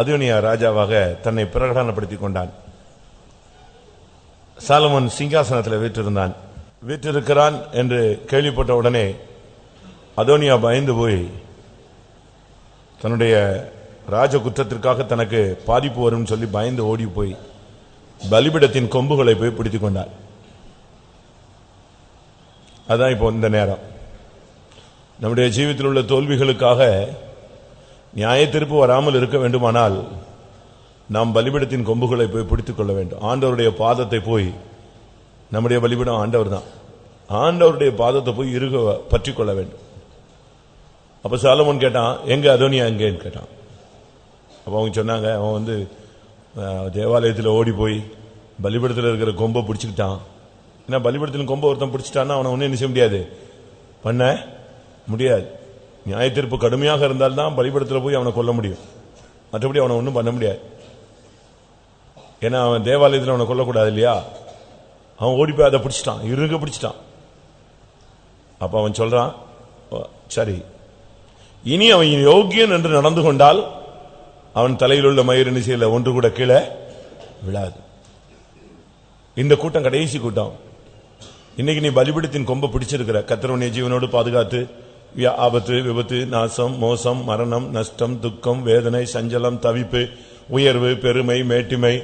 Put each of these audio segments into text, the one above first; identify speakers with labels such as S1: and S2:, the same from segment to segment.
S1: அதோனியா ராஜாவாக தன்னை பிரகடனப்படுத்திக் கொண்டான். சாலமன் சிங்காசனத்தில் வீற்றிருந்தான். வீற்றிருக்கிறான் என்று கேள்விப்பட்ட உடனே அதோனியா பயந்து போய் தன்னுடைய ராஜ குற்றத்திற்காக தனக்கு பாதிப்பு வரும்னு சொல்லி பயந்து ஓடி போய் பலிபிடத்தின் கொம்புகளை போய் பிடித்துக் கொண்டார் அதான் இப்போ இந்த நேரம். நம்முடைய ஜீவித்தில் உள்ள தோல்விகளுக்காக நியாய தீர்ப்பு வராமல் இருக்க வேண்டுமானால் நாம் பலிபிடத்தின் கொம்புகளை போய் பிடித்துக் கொள்ள வேண்டும். ஆண்டவருடைய பாதத்தை போய் நம்முடைய பலிபிடம் ஆண்டவர் தான் ஆண்டவருடைய பாதத்தை போய் இருக பற்றிக் கொள்ள வேண்டும். அப்ப சாலமோன் கேட்டான் எங்க அதோனியா எங்கேன்னு? கேட்டான். அப்ப அவங்க சொன்னாங்க அவன் வந்து தேவாலயத்தில் ஓடி போய் பலிபடத்தில் இருக்கிற கொம்பை பிடிச்சிக்கிட்டான். ஏன்னா பலிபடத்தில் கொம்பை ஒருத்தன் பிடிச்சிட்டான்னா அவனை ஒன்றும் என்ன செய்ய முடியாது. பண்ண முடியாது. நியாயத்தீர்ப்பு கடுமையாக இருந்தால்தான் பலிபடத்தில் போய் அவனை கொல்ல முடியும். மற்றபடி அவனை ஒன்றும் பண்ண முடியாது. ஏன்னா அவன் தேவாலயத்தில் அவனை கொல்லக்கூடாது இல்லையா? அவன் ஓடி போய் அதை பிடிச்சிட்டான் இருக பிடிச்சிட்டான். அப்போ அவன் சொல்கிறான் சரி இனி அவன் யோக்கியன் என்று நடந்து கொண்டால் அவன் தலையில் உள்ள மயிர் நிசையில ஒன்று கூட கீழே விழாது. இந்த கூட்டம் கடைசி கூட்டம். இன்னைக்கு நீ பலிபிடத்தின் கொம்பை பிடிச்சிருக்கிற. கத்திரவனிய ஜீவனோடு பாதுகாத்து ஆபத்து விபத்து நாசம் மோசம் மரணம் நஷ்டம் துக்கம் வேதனை சஞ்சலம் தவிப்பு உயர்வு பெருமை மேட்டிமை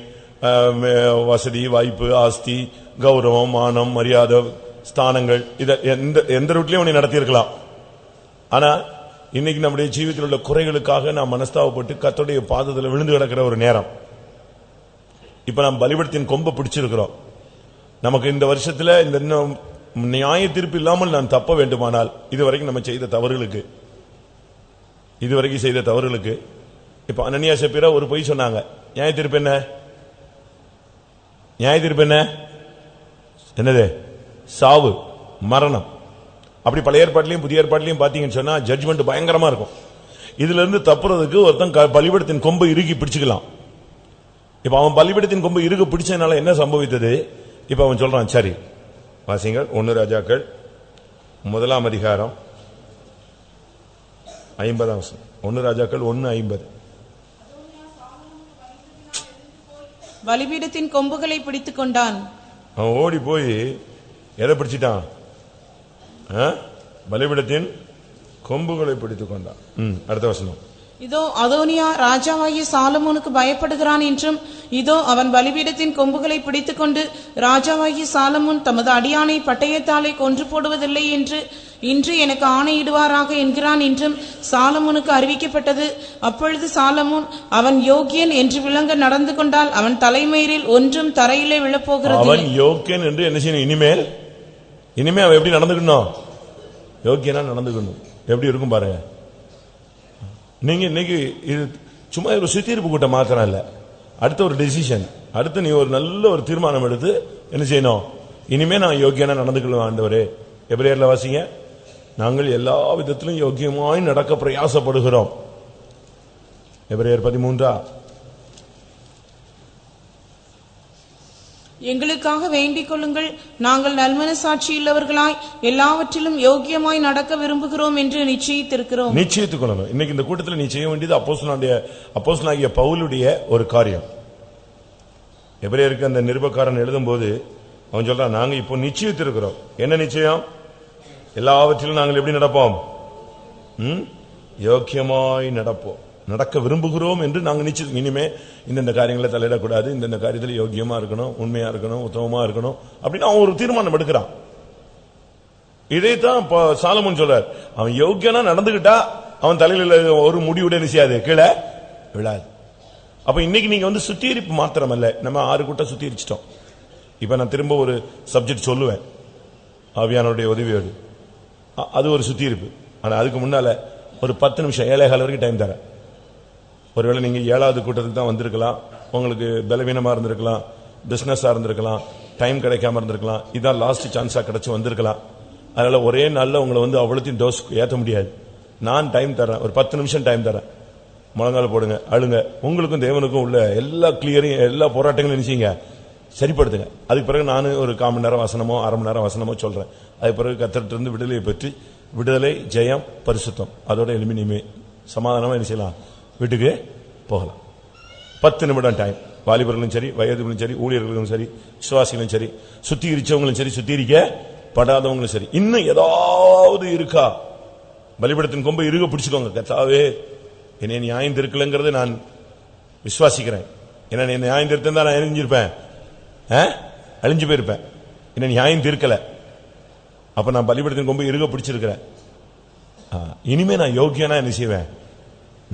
S1: வசதி வாய்ப்பு ஆஸ்தி கௌரவம் மானம் மரியாதை ஸ்தானங்கள் இதை எந்த எந்த ரூட்லயும் நீ நடத்தியிருக்கலாம். ஆனா இன்னைக்கு நம்முடைய ஜீவித்தில் உள்ள குறைகளுக்காக நாம் மனஸ்தாவப்பட்டு கத்தோடைய பாதத்தில் விழுந்து கிடக்கிற ஒரு நேரம். இப்ப நாம் பலிபடத்தின் கொம்ப பிடிச்சிருக்கிறோம். நமக்கு இந்த வருஷத்துல இந்த இன்னும் நியாய தீர்ப்பு இல்லாமல் நான் தப்ப வேண்டுமானால் இதுவரைக்கும் நம்ம செய்த தவறுகளுக்கு இதுவரைக்கும் செய்த தவறுகளுக்கு இப்ப அனன்யா செப்பிரா ஒரு பொய் சொன்னாங்க. நியாய தீர்ப்பு என்ன? நியாய தீர்ப்பு என்ன? என்னது? சாவு மரணம். அப்படி பழைய ஏற்பாட்டிலையும் புதிய ஏற்பாட்டிலையும் பாத்தீங்கன்னு சொன்னா ஜட்ஜ்மெண்ட் பயங்கரமா இருக்கும். இதுல இருந்து தப்புறதுக்கு ஒருத்தன் பலிபீடத்தின் கொம்பை இறுக்கி பிடிச்சுக்கலாம். இப்ப அவன் பலிபீடத்தின் கொம்பை இறுக பிடிச்சதுனால என்ன சம்பவித்தது? இப்ப அவன் சொல்றான் சரி வாசிங்கள் ஒன்னு ராஜாக்கள் முதலாம் அதிகாரம் ஐம்பதாம். ஒன்னு ராஜாக்கள் ஒன்னு ஐம்பது.
S2: பலிபீடத்தின் கொம்புகளை பிடித்துக் கொண்டான்.
S1: அவன் ஓடி போய் எதை பிடிச்சிட்டான்? பலிபீடத்தின் கொம்புகளை பிடித்துக் கொண்டான். ம், அடுத்த வசனம்.
S2: இதோ அதோனியா ராஜாவாகிய சாலமோனுக்கு பயப்படுகிறான் என்றும் இதோ அவன் பலிபீடத்தின் கொம்புகளை பிடித்துக்கொண்டு ராஜாவாகிய சாலமோன் தமது அடியானை பட்டயத்தாலே கொன்று போடுவதில்லை என்று இன்று எனக்கு ஆணையிடுவாராக என்கிறான் என்றும் சாலமோனுக்கு அறிவிக்கப்பட்டது. அப்பொழுது சாலமோன் அவன் யோகியன் என்று விளங்க நடந்து கொண்டால் அவன் தலைமயிரில் ஒன்றும் தரையிலே விழப்போகிறது.
S1: அவன் யோக்கியன் என்று என்ன செய்யணும்? இனிமேல் இனிமே அவன் எப்படி நடந்துக்கணும்? யோக்கியனா நடந்துக்கணும். எப்படி இருக்கும் பாருங்க நீங்க இன்னைக்கு இது சும்மா ஒரு சுத்தியிருப்பு கூட்டம் மாத்திரம் இல்ல. அடுத்த ஒரு டெசிஷன் அடுத்து நீ ஒரு நல்ல ஒரு தீர்மானம் எடுத்து என்ன செய்யணும்? இனிமே நான் யோக்கியனா நடந்துக்கலாம் ஆண்டவரே. எபிரேயர்ல வாசிங்க. நாங்கள் எல்லா விதத்திலும் யோக்கியமாய் நடக்க பிரயாசப்படுகிறோம். எபிரேயர் பதிமூன்றா?
S2: எங்களுக்காக வேண்டிக் கொள்ளுங்கள். நாங்கள் நல்மனசாட்சியுள்ளவர்களாய் எல்லாவற்றிலும் யோக்கியமாய் நடக்க விரும்புகிறோம் என்று நிச்சயித்திருக்கிறோம்.
S1: நிச்சயித்துக் கொள்ளணும். இன்னைக்கு இந்த கூட்டத்தில் நீ செய்ய வேண்டியது அப்போஸ்தலனுடைய அப்போசனாகிய பவுலுடைய ஒரு காரியம். எபிரேயருக்கு அந்த நிருபக்காரன் எழுதும்போது அவன் சொல்றான் நாங்க இப்போ நிச்சயித்திருக்கிறோம். என்ன நிச்சயம்? எல்லாவற்றிலும் நாங்கள் எப்படி நடப்போம்? ம்? யோக்கியமாய் நடப்போம். நடக்க விரும்புகிறோம் என்று நாங்கள் நிச்சயம் இனிமே இந்தந்த காரியங்களை தலையிடக்கூடாது இந்தந்த காரியத்தில் யோக்கியமா இருக்கணும் உண்மையா இருக்கணும் உத்தமமா இருக்கணும் அப்படின்னு அவன் ஒரு தீர்மானம் எடுக்கிறான். இதைத்தான் சாலமன் சொல்றார். அவன் யோக்கியனா நடந்துகிட்டா அவன் தலையில ஒரு முடிவுடைய நிச்சயாது கீழே விழாது. அப்ப இன்னைக்கு நீங்க வந்து சுத்திகரிப்பு மாத்திரம் அல்ல நம்ம ஆறு கூட்டம் சுத்திகரிச்சிட்டோம். இப்ப நான் திரும்ப ஒரு சப்ஜெக்ட் சொல்லுவேன். ஆவியானுடைய உதவியோடு அது. ஒரு சுத்திகரிப்பு. ஆனா அதுக்கு முன்னால ஒரு பத்து நிமிஷம் ஏழை கால வரைக்கும் டைம் தரேன். ஒருவேளை நீங்கள் ஏழாவது கூட்டத்துக்கு தான் வந்திருக்கலாம். உங்களுக்கு பலவீனமாக இருந்திருக்கலாம். பிஸ்னஸாக இருந்திருக்கலாம். டைம் கிடைக்காம இருந்திருக்கலாம். இதான் லாஸ்ட் சான்ஸாக கிடச்சி வந்திருக்கலாம். அதனால் ஒரே நாளில் உங்களை வந்து அவ்வளோத்தையும் டோஸ் ஏற்ற முடியாது. நான் டைம் தரேன் ஒரு பத்து நிமிஷம் டைம் தரேன் முழங்கால் போடுங்க அழுங்க. உங்களுக்கும் தேவனுக்கும் உள்ள எல்லா கிளியரையும் எல்லா போராட்டங்களும் நினைச்சிங்க. சரிப்படுத்துங்க. அதுக்கு பிறகு நான் ஒரு கால் மணி நேரம் வசனமோ அரை மணி நேரம் வசனமோ சொல்கிறேன் அதுக்கு பிறகு கத்திரிட்டிருந்து விடுதலையை பெற்று விடுதலை ஜெயம் பரிசுத்தம். அதோட எளிமையுமே சமாதானமாக என்ன செய்யலாம்? வீட்டுக்கு போகலாம். பத்து நிமிடம் டைம் வாலிபர்களும் சரி வயதுகளும் சரி ஊழியர்களும் சரி விசுவாசிகளும் சரி சுத்திகரிச்சவங்களும் சரி சுத்திகரிக்க படாதவங்களும் சரி. இன்னும் ஏதாவது இருக்கா? பலிபடத்தின் கொம்பை இருக பிடிச்சுக்கோங்க. கத்தாவே என்னை நியாயம் திருக்கலங்கிறது நான் விசுவாசிக்கிறேன். ஏன்னா நீ நியாயம் திருத்தம் தான் நான் அழிஞ்சிருப்பேன் ஆ? அழிஞ்சு போயிருப்பேன். என்ன நியாயம் தீர்க்கல. அப்ப நான் பலிபடத்தின் கொம்பு இருக பிடிச்சிருக்கிறேன். இனிமே நான் யோக்கியனா என்ன செய்வேன்?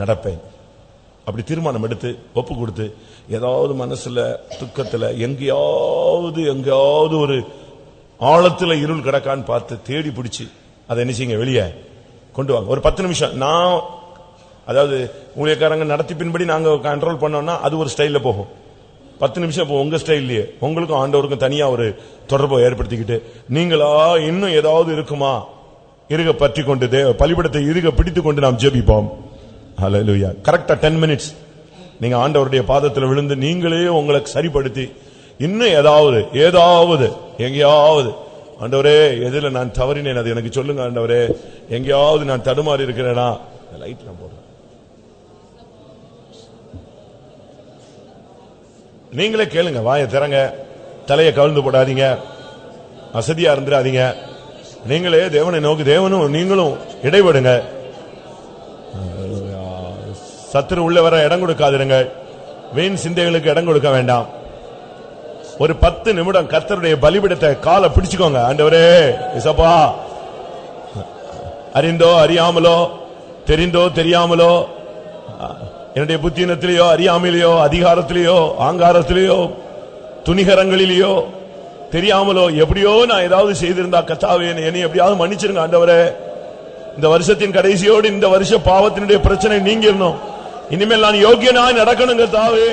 S1: நடப்பேன். அப்படி தீர்மானம் எடுத்து ஒப்பு கொடுத்து ஏதாவது மனசுல துக்கத்துல எங்கேயாவது எங்கேயாவது ஒரு ஆழத்துல இருள் கிடக்கான்னு பார்த்து தேடி பிடிச்சி அதை என்ன செய்யுங்க வெளியே கொண்டு வாங்க. ஒரு பத்து நிமிஷம். நான் அதாவது ஊழியக்காரங்க நடத்தி பின்படி நாங்க கண்ட்ரோல் பண்ணோம்னா அது ஒரு ஸ்டைல்ல போகும். பத்து நிமிஷம் இப்போ உங்க ஸ்டைல்லயே உங்களுக்கும் ஆண்டவருக்கும் தனியா ஒரு தொடர்பை ஏற்படுத்திக்கிட்டு நீங்களா இன்னும் ஏதாவது இருக்குமா? இருக பற்றி கொண்டு பலிபடத்தை இருக பிடித்து கொண்டு நாம் ஜெபிப்போம். ஹalleluya கரெக்டா 10 மினிட்ஸ் நீங்க ஆண்டவருடைய பாதத்தில் விழுந்து நீங்களே உங்களை சரிப்படுத்தி இன்னும் ஏதாவது ஏதாவது எங்கேயாவது ஆண்டவரே எதுல நான் தவறினேன் அது எனக்கு சொல்லுங்க ஆண்டவரே எங்கேயாவது நான் தடுமாறி இருக்கிறேனா? லைட் நான் போடுறேன். நீங்களே கேளுங்க வாயை திறங்க தலையை கவிழ்ந்து போடாதீங்க அசதியா இருந்துடாதீங்க. நீங்களே தேவனை நோக்கி தேவனும் நீங்களும் இடைபடுங்க. சத்துரு உள்ள வர இடம் கொடுக்காதிருங்க. வீண் சிந்தைகளுக்கு இடம் கொடுக்க வேண்டாம். ஒரு பத்து நிமிடம் கர்த்தருடைய பலிபிடத்தை காலை பிடிச்சுக்கோங்க. ஆண்டவரே இசப்பா அறிந்தோ அறியாமலோ தெரிந்தோ தெரியாமலோ என்னுடைய புத்தினத்திலேயோ அறியாமலேயோ அதிகாரத்திலேயோ ஆங்காரத்திலேயோ துணிகரங்களிலேயோ தெரியாமலோ எப்படியோ நான் ஏதாவது செய்திருந்தா கத்தாவே என்னை எப்படியாவது மன்னிச்சிருங்க ஆண்டவரே. இந்த வருஷத்தின் கடைசியோடு இந்த வருஷ பாவத்தினுடைய பிரச்சனை நீங்கிடணும் இனிமேல் நான் யோகியனாய் நடக்கணுங்க தாவே.